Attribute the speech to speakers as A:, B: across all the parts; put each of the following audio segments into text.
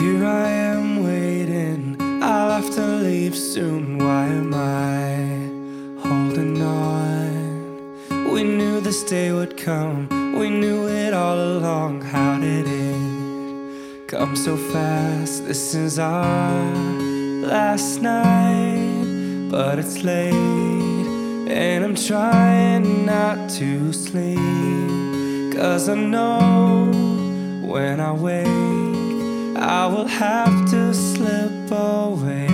A: Here I am waiting, I'll have to leave soon. Why am I holding on? We knew this day would come, we knew it all along. How did it come so fast? This is our last night, but it's late, and I'm trying not to sleep. Cause I know when I wake I will have to slip away.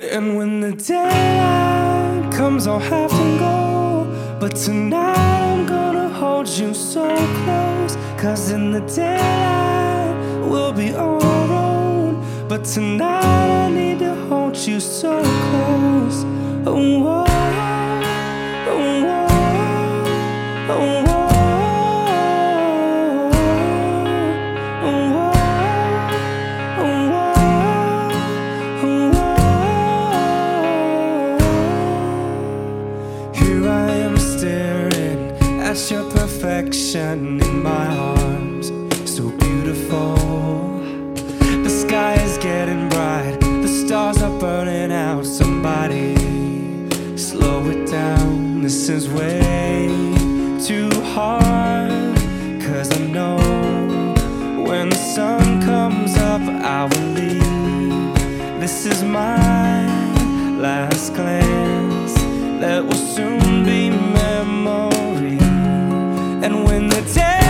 A: And when the daylight comes, I'll have to go. But tonight I'm gonna hold you so close. Cause in the daylight we'll be on our own. But tonight I need to hold you so close. Oh, is way too hard, cause I know when the sun comes up, I will leave. This is my last glance that will soon be memory. And when the day